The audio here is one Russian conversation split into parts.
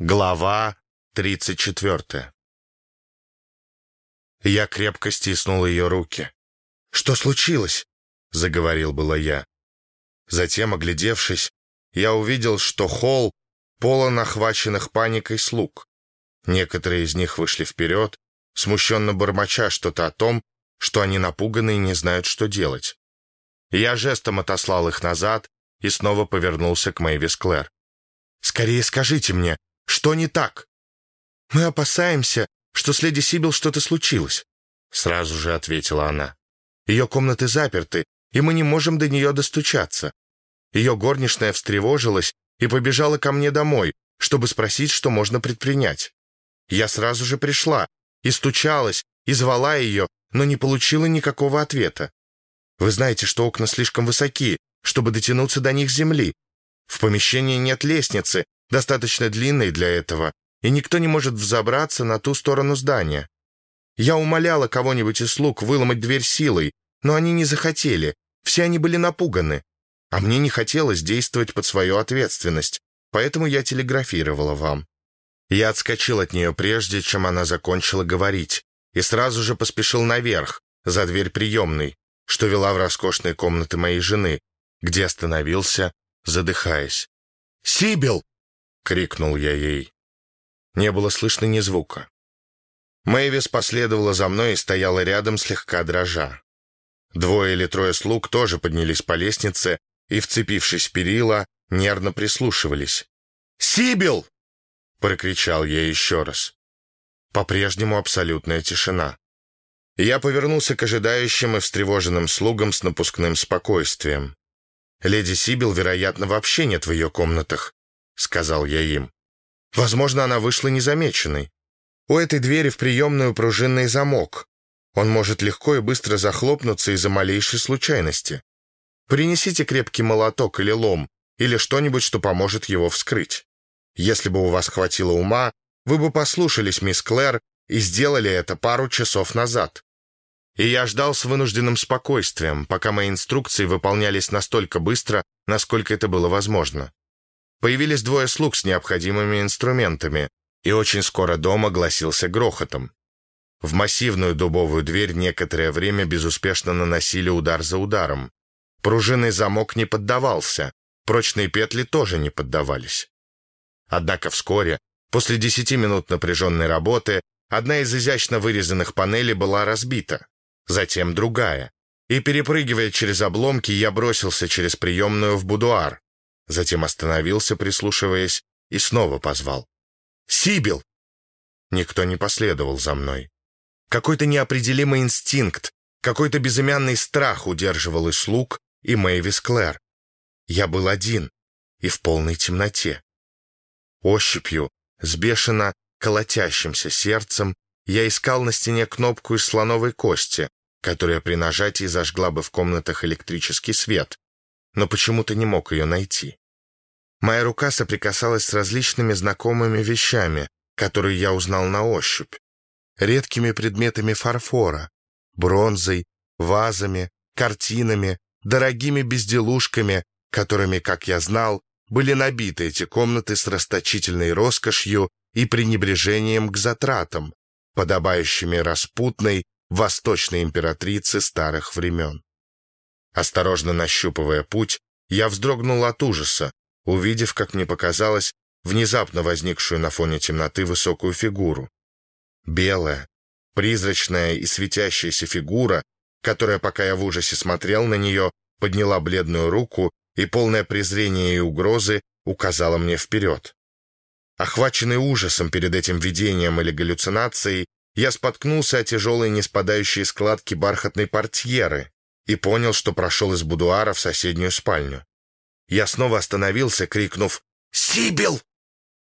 Глава 34 Я крепко стиснул ее руки. «Что случилось?» — заговорил было я. Затем, оглядевшись, я увидел, что холл полон охваченных паникой слуг. Некоторые из них вышли вперед, смущенно бормоча что-то о том, что они напуганы и не знают, что делать. Я жестом отослал их назад и снова повернулся к Мэйвис Клэр. «Скорее скажите мне, что не так?» «Мы опасаемся, что с леди Сибил что-то случилось», — сразу же ответила она. «Ее комнаты заперты, и мы не можем до нее достучаться. Ее горничная встревожилась и побежала ко мне домой, чтобы спросить, что можно предпринять. Я сразу же пришла и стучалась, и звала ее, но не получила никакого ответа. Вы знаете, что окна слишком высоки, чтобы дотянуться до них земли. В помещении нет лестницы, достаточно длинной для этого, и никто не может взобраться на ту сторону здания. Я умоляла кого-нибудь из слуг выломать дверь силой, но они не захотели, все они были напуганы. А мне не хотелось действовать под свою ответственность, поэтому я телеграфировала вам. Я отскочил от нее прежде, чем она закончила говорить, и сразу же поспешил наверх, за дверь приемной, что вела в роскошные комнаты моей жены, где остановился, задыхаясь. «Сибил!» — крикнул я ей. Не было слышно ни звука. Мэйвис последовала за мной и стояла рядом, слегка дрожа. Двое или трое слуг тоже поднялись по лестнице и, вцепившись в перила, нервно прислушивались. «Сибил!» — прокричал я еще раз. По-прежнему абсолютная тишина. Я повернулся к ожидающим и встревоженным слугам с напускным спокойствием. «Леди Сибил, вероятно, вообще нет в ее комнатах», — сказал я им. «Возможно, она вышла незамеченной. У этой двери в приемную пружинный замок. Он может легко и быстро захлопнуться из-за малейшей случайности. Принесите крепкий молоток или лом, или что-нибудь, что поможет его вскрыть. Если бы у вас хватило ума, вы бы послушались мисс Клэр и сделали это пару часов назад. И я ждал с вынужденным спокойствием, пока мои инструкции выполнялись настолько быстро, насколько это было возможно. Появились двое слуг с необходимыми инструментами, и очень скоро дом огласился грохотом. В массивную дубовую дверь некоторое время безуспешно наносили удар за ударом. Пружинный замок не поддавался, прочные петли тоже не поддавались. Однако вскоре, после десяти минут напряженной работы, одна из изящно вырезанных панелей была разбита, затем другая. И, перепрыгивая через обломки, я бросился через приемную в будуар, затем остановился, прислушиваясь, и снова позвал. «Сибил!» Никто не последовал за мной. Какой-то неопределимый инстинкт, какой-то безымянный страх удерживал и слуг, и Мэйвис Клэр. Я был один и в полной темноте. Ощупью, с бешено колотящимся сердцем, я искал на стене кнопку из слоновой кости, которая при нажатии зажгла бы в комнатах электрический свет, но почему-то не мог ее найти. Моя рука соприкасалась с различными знакомыми вещами, которые я узнал на ощупь. Редкими предметами фарфора, бронзой, вазами, картинами, дорогими безделушками, которыми, как я знал, были набиты эти комнаты с расточительной роскошью и пренебрежением к затратам, подобающими распутной восточной императрице старых времен. Осторожно нащупывая путь, я вздрогнул от ужаса, увидев, как мне показалось, внезапно возникшую на фоне темноты высокую фигуру. Белая, призрачная и светящаяся фигура которая, пока я в ужасе смотрел на нее, подняла бледную руку и, полное презрения и угрозы, указала мне вперед. Охваченный ужасом перед этим видением или галлюцинацией, я споткнулся о тяжелые неспадающие складки бархатной портьеры и понял, что прошел из будуара в соседнюю спальню. Я снова остановился, крикнув «Сибил!»,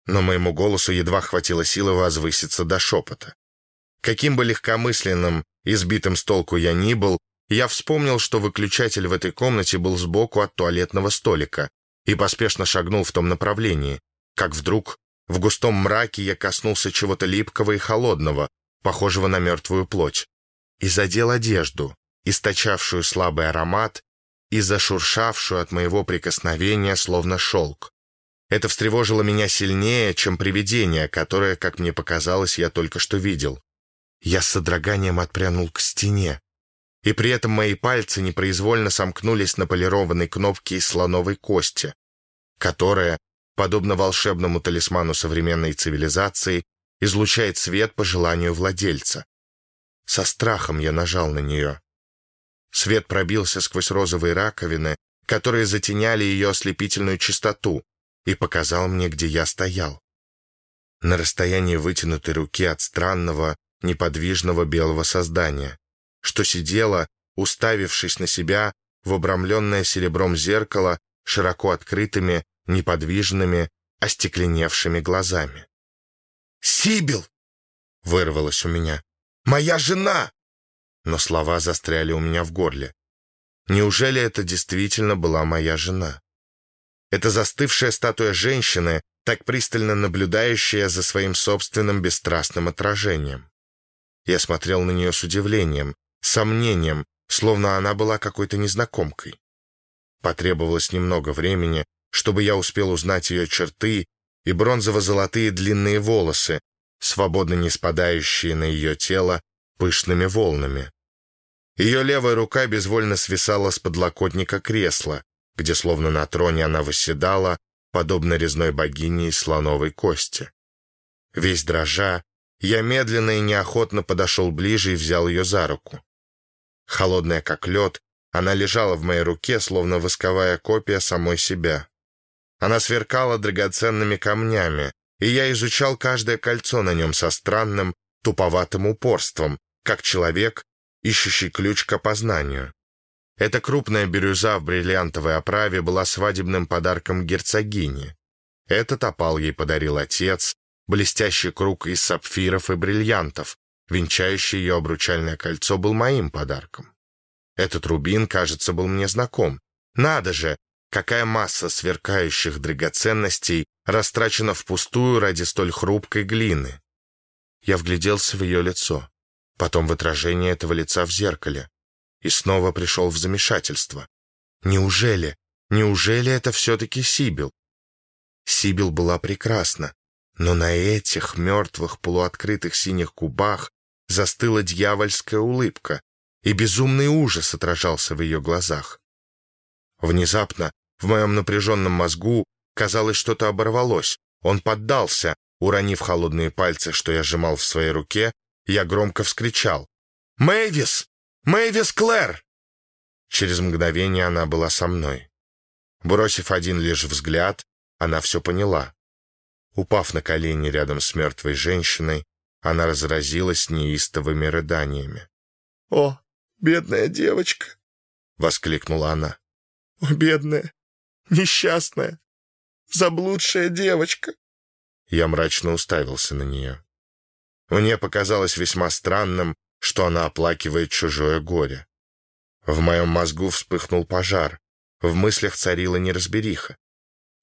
но моему голосу едва хватило силы возвыситься до шепота. Каким бы легкомысленным избитым с толку я ни был, я вспомнил, что выключатель в этой комнате был сбоку от туалетного столика, и поспешно шагнул в том направлении, как вдруг в густом мраке я коснулся чего-то липкого и холодного, похожего на мертвую плоть, и задел одежду, источавшую слабый аромат и зашуршавшую от моего прикосновения, словно шелк. Это встревожило меня сильнее, чем привидение, которое, как мне показалось, я только что видел. Я с содроганием отпрянул к стене, и при этом мои пальцы непроизвольно сомкнулись на полированной кнопке из слоновой кости, которая, подобно волшебному талисману современной цивилизации, излучает свет по желанию владельца. Со страхом я нажал на нее. Свет пробился сквозь розовые раковины, которые затеняли ее ослепительную чистоту, и показал мне, где я стоял. На расстоянии вытянутой руки от странного, неподвижного белого создания, что сидело, уставившись на себя в обрамленное серебром зеркало широко открытыми, неподвижными, остекленевшими глазами. «Сибил!» — вырвалось у меня. «Моя жена!» Но слова застряли у меня в горле. Неужели это действительно была моя жена? Это застывшая статуя женщины, так пристально наблюдающая за своим собственным бесстрастным отражением. Я смотрел на нее с удивлением, сомнением, словно она была какой-то незнакомкой. Потребовалось немного времени, чтобы я успел узнать ее черты и бронзово-золотые длинные волосы, свободно не спадающие на ее тело пышными волнами. Ее левая рука безвольно свисала с подлокотника кресла, где словно на троне она восседала, подобно резной богине из слоновой кости. Весь дрожа, я медленно и неохотно подошел ближе и взял ее за руку. Холодная как лед, она лежала в моей руке, словно восковая копия самой себя. Она сверкала драгоценными камнями, и я изучал каждое кольцо на нем со странным, туповатым упорством, как человек, ищущий ключ к опознанию. Эта крупная бирюза в бриллиантовой оправе была свадебным подарком герцогини. Этот опал ей подарил отец, блестящий круг из сапфиров и бриллиантов, венчающий ее обручальное кольцо, был моим подарком. Этот рубин, кажется, был мне знаком. Надо же, какая масса сверкающих драгоценностей растрачена впустую ради столь хрупкой глины. Я вгляделся в ее лицо, потом в отражение этого лица в зеркале и снова пришел в замешательство. Неужели, неужели это все-таки Сибил? Сибил была прекрасна, но на этих мертвых полуоткрытых синих губах застыла дьявольская улыбка, и безумный ужас отражался в ее глазах. Внезапно в моем напряженном мозгу, казалось, что-то оборвалось. Он поддался, уронив холодные пальцы, что я сжимал в своей руке, я громко вскричал. «Мэйвис! Мэйвис Клэр!» Через мгновение она была со мной. Бросив один лишь взгляд, она все поняла. Упав на колени рядом с мертвой женщиной, она разразилась неистовыми рыданиями. «О, бедная девочка!» — воскликнула она. «О, бедная, несчастная, заблудшая девочка!» Я мрачно уставился на нее. Мне показалось весьма странным, что она оплакивает чужое горе. В моем мозгу вспыхнул пожар, в мыслях царила неразбериха.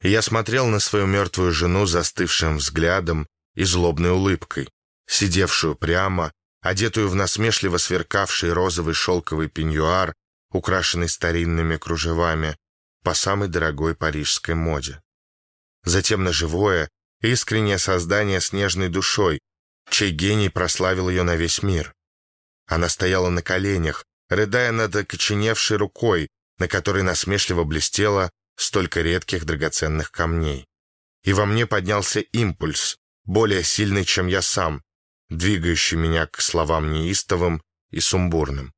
Я смотрел на свою мертвую жену застывшим взглядом и злобной улыбкой, сидевшую прямо, одетую в насмешливо сверкавший розовый шелковый пеньюар, украшенный старинными кружевами, по самой дорогой парижской моде. Затем на живое, искреннее создание с нежной душой, чей гений прославил ее на весь мир. Она стояла на коленях, рыдая над окоченевшей рукой, на которой насмешливо блестело столько редких драгоценных камней. И во мне поднялся импульс, более сильный, чем я сам, двигающий меня к словам неистовым и сумбурным.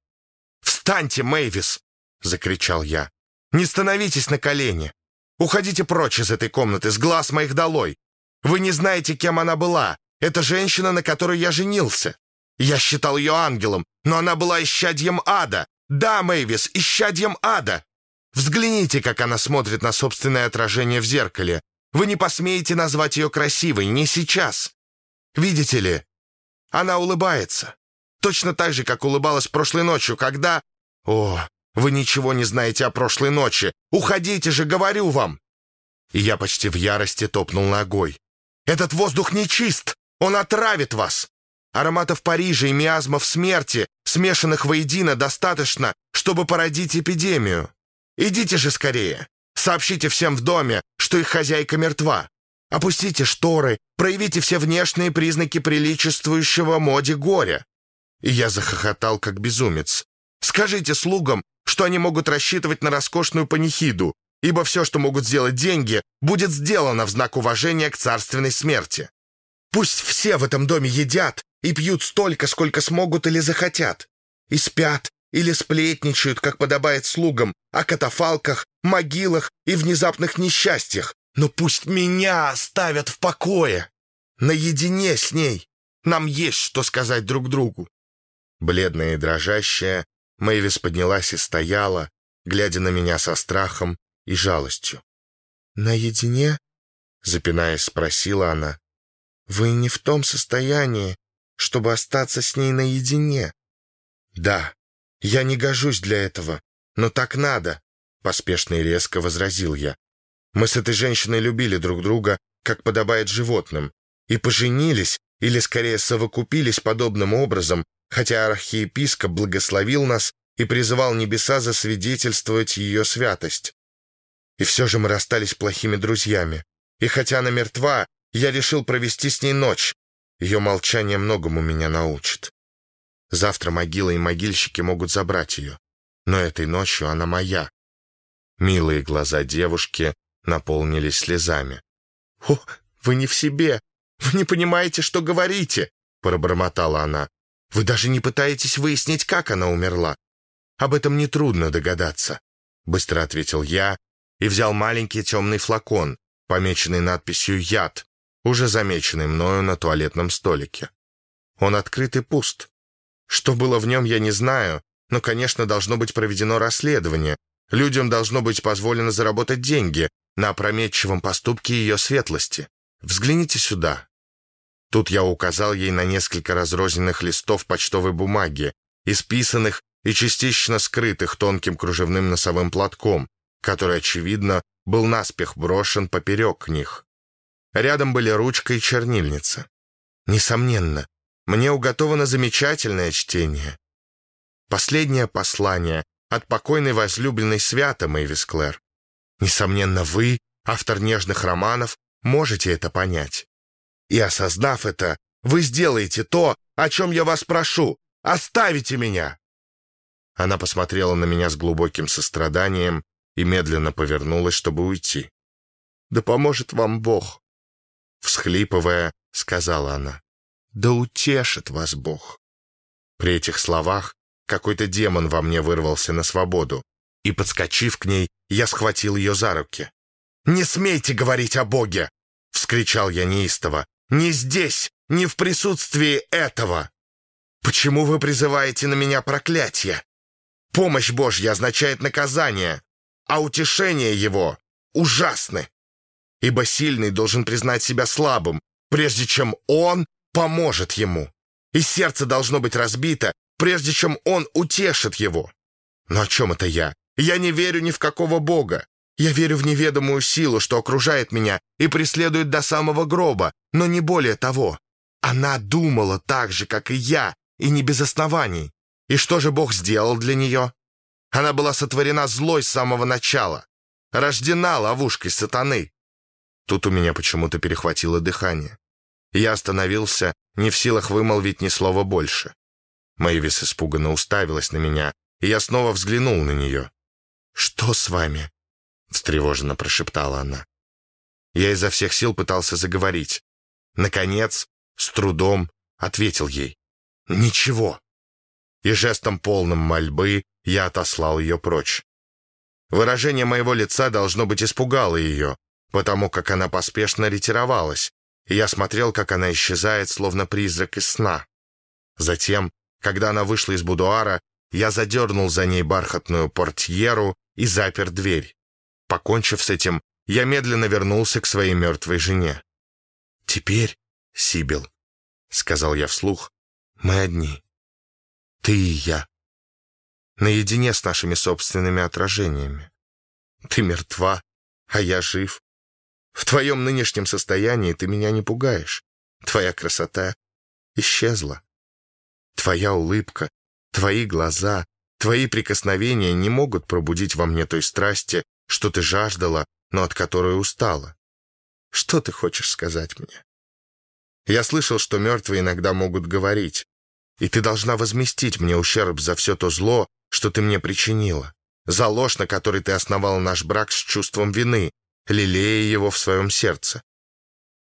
«Встаньте, Мэйвис!» — закричал я. «Не становитесь на колени! Уходите прочь из этой комнаты, с глаз моих долой! Вы не знаете, кем она была! Это женщина, на которой я женился! Я считал ее ангелом, но она была исчадьем ада! Да, Мэйвис, исчадьем ада! Взгляните, как она смотрит на собственное отражение в зеркале. Вы не посмеете назвать ее красивой, не сейчас. Видите ли, она улыбается. Точно так же, как улыбалась прошлой ночью, когда... О, вы ничего не знаете о прошлой ночи. Уходите же, говорю вам. И я почти в ярости топнул ногой. Этот воздух нечист. Он отравит вас. Ароматов Парижа и миазмов смерти, смешанных воедино, достаточно, чтобы породить эпидемию. Идите же скорее! Сообщите всем в доме, что их хозяйка мертва. Опустите шторы, проявите все внешние признаки приличествующего моде горя». И я захохотал, как безумец. «Скажите слугам, что они могут рассчитывать на роскошную панихиду, ибо все, что могут сделать деньги, будет сделано в знак уважения к царственной смерти. Пусть все в этом доме едят и пьют столько, сколько смогут или захотят, и спят или сплетничают, как подобает слугам, о катафалках, могилах и внезапных несчастьях, но пусть меня оставят в покое, наедине с ней. Нам есть что сказать друг другу. Бледная и дрожащая, Мэйвис поднялась и стояла, глядя на меня со страхом и жалостью. «Наедине?» — запинаясь, спросила она. «Вы не в том состоянии, чтобы остаться с ней наедине?» «Да, я не гожусь для этого, но так надо», — поспешно и резко возразил я. «Мы с этой женщиной любили друг друга, как подобает животным, и поженились, или скорее совокупились подобным образом, хотя архиепископ благословил нас и призывал небеса засвидетельствовать ее святость. И все же мы расстались плохими друзьями. И хотя она мертва, я решил провести с ней ночь. Ее молчание многому меня научит. Завтра могила и могильщики могут забрать ее. Но этой ночью она моя. Милые глаза девушки наполнились слезами. «О, вы не в себе! Вы не понимаете, что говорите!» пробормотала она. «Вы даже не пытаетесь выяснить, как она умерла. Об этом нетрудно догадаться», — быстро ответил я и взял маленький темный флакон, помеченный надписью «Яд», уже замеченный мною на туалетном столике. Он открыт и пуст. Что было в нем, я не знаю, но, конечно, должно быть проведено расследование. Людям должно быть позволено заработать деньги на опрометчивом поступке ее светлости. Взгляните сюда. Тут я указал ей на несколько разрозненных листов почтовой бумаги, исписанных и частично скрытых тонким кружевным носовым платком, который, очевидно, был наспех брошен поперек них. Рядом были ручка и чернильница. Несомненно, мне уготовано замечательное чтение. Последнее послание от покойной возлюбленной свята Мэйвис Клэр. Несомненно, вы, автор нежных романов, можете это понять. И осознав это, вы сделаете то, о чем я вас прошу. Оставите меня!» Она посмотрела на меня с глубоким состраданием и медленно повернулась, чтобы уйти. «Да поможет вам Бог!» Всхлипывая, сказала она. «Да утешит вас Бог!» При этих словах какой-то демон во мне вырвался на свободу, и, подскочив к ней, я схватил ее за руки. «Не смейте говорить о Боге!» — вскричал я неистово. «Не здесь, не в присутствии этого! Почему вы призываете на меня проклятие? Помощь Божья означает наказание, а утешение его ужасны. Ибо сильный должен признать себя слабым, прежде чем он поможет ему. И сердце должно быть разбито, прежде чем он утешит его. Но о чем это я? Я не верю ни в какого Бога. Я верю в неведомую силу, что окружает меня и преследует до самого гроба, но не более того. Она думала так же, как и я, и не без оснований. И что же Бог сделал для нее? Она была сотворена злой с самого начала, рождена ловушкой сатаны. Тут у меня почему-то перехватило дыхание. Я остановился, не в силах вымолвить ни слова больше. Мэйвис испуганно уставилась на меня, и я снова взглянул на нее. «Что с вами?» — встревоженно прошептала она. Я изо всех сил пытался заговорить. Наконец, с трудом ответил ей. «Ничего». И жестом полным мольбы я отослал ее прочь. Выражение моего лица, должно быть, испугало ее, потому как она поспешно ретировалась, и я смотрел, как она исчезает, словно призрак из сна. Затем, когда она вышла из будуара, я задернул за ней бархатную портьеру и запер дверь. Покончив с этим, я медленно вернулся к своей мертвой жене. «Теперь, Сибил», — сказал я вслух, — «мы одни. Ты и я. Наедине с нашими собственными отражениями. Ты мертва, а я жив. В твоем нынешнем состоянии ты меня не пугаешь. Твоя красота исчезла. Твоя улыбка, твои глаза, твои прикосновения не могут пробудить во мне той страсти, что ты жаждала, но от которой устала. Что ты хочешь сказать мне? Я слышал, что мертвые иногда могут говорить, и ты должна возместить мне ущерб за все то зло, что ты мне причинила, за ложь, на которой ты основала наш брак с чувством вины, лелея его в своем сердце.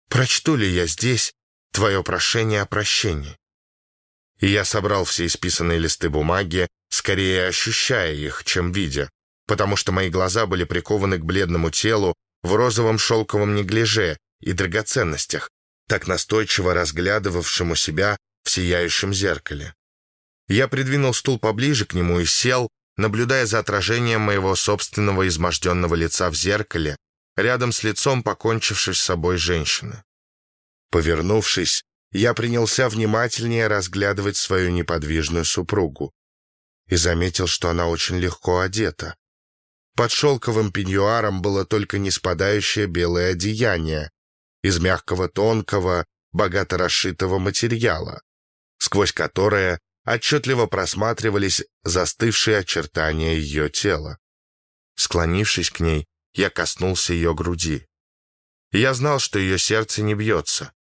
Прочту ли я здесь твое прошение о прощении? И я собрал все исписанные листы бумаги, скорее ощущая их, чем видя, потому что мои глаза были прикованы к бледному телу в розовом шелковом неглиже и драгоценностях, так настойчиво разглядывавшему себя в сияющем зеркале. Я придвинул стул поближе к нему и сел, наблюдая за отражением моего собственного изможденного лица в зеркале, рядом с лицом покончившей с собой женщины. Повернувшись, я принялся внимательнее разглядывать свою неподвижную супругу и заметил, что она очень легко одета. Под шелковым пеньюаром было только не спадающее белое одеяние из мягкого тонкого, богато расшитого материала, сквозь которое отчетливо просматривались застывшие очертания ее тела. Склонившись к ней, я коснулся ее груди. Я знал, что ее сердце не бьется.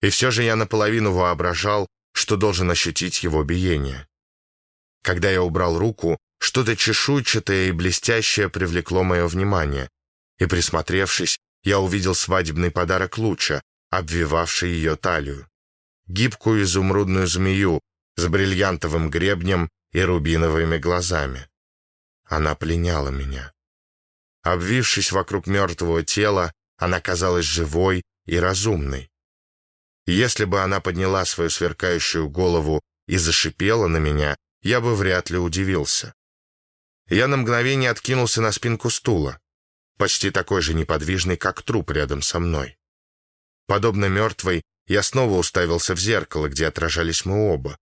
И все же я наполовину воображал, что должен ощутить его биение. Когда я убрал руку, что-то чешуйчатое и блестящее привлекло мое внимание, и, присмотревшись, я увидел свадебный подарок Луча, обвивавший ее талию. Гибкую изумрудную змею с бриллиантовым гребнем и рубиновыми глазами. Она пленяла меня. Обвившись вокруг мертвого тела, она казалась живой и разумной. Если бы она подняла свою сверкающую голову и зашипела на меня, я бы вряд ли удивился. Я на мгновение откинулся на спинку стула, почти такой же неподвижный, как труп рядом со мной. Подобно мертвой, я снова уставился в зеркало, где отражались мы оба.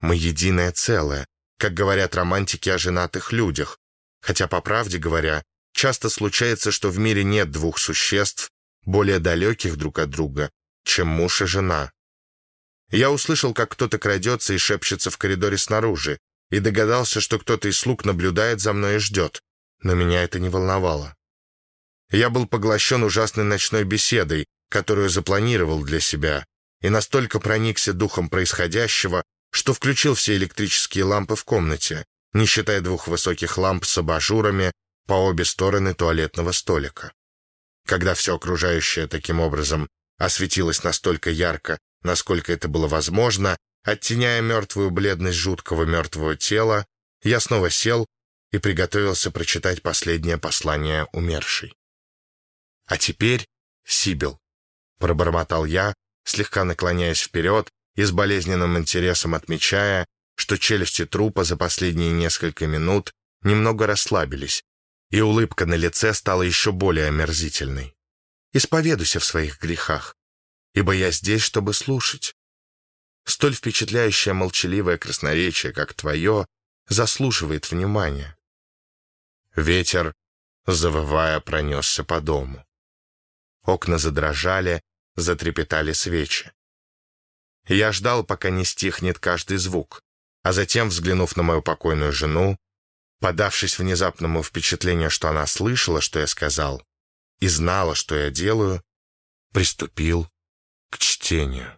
Мы единое целое, как говорят романтики о женатых людях, хотя, по правде говоря, часто случается, что в мире нет двух существ, более далеких друг от друга, чем муж и жена. Я услышал, как кто-то крадется и шепчется в коридоре снаружи, и догадался, что кто-то из слуг наблюдает за мной и ждет, но меня это не волновало. Я был поглощен ужасной ночной беседой, которую запланировал для себя, и настолько проникся духом происходящего, что включил все электрические лампы в комнате, не считая двух высоких ламп с абажурами по обе стороны туалетного столика. Когда все окружающее таким образом осветилось настолько ярко, насколько это было возможно, оттеняя мертвую бледность жуткого мертвого тела, я снова сел и приготовился прочитать последнее послание умершей. «А теперь, Сибил», — пробормотал я, слегка наклоняясь вперед и с болезненным интересом отмечая, что челюсти трупа за последние несколько минут немного расслабились, и улыбка на лице стала еще более омерзительной. «Исповедуйся в своих грехах, ибо я здесь, чтобы слушать. Столь впечатляющее молчаливое красноречие, как твое, заслуживает внимания». Ветер, завывая, пронесся по дому. Окна задрожали, затрепетали свечи. Я ждал, пока не стихнет каждый звук, а затем, взглянув на мою покойную жену, подавшись внезапному впечатлению, что она слышала, что я сказал, и знала, что я делаю, приступил к чтению.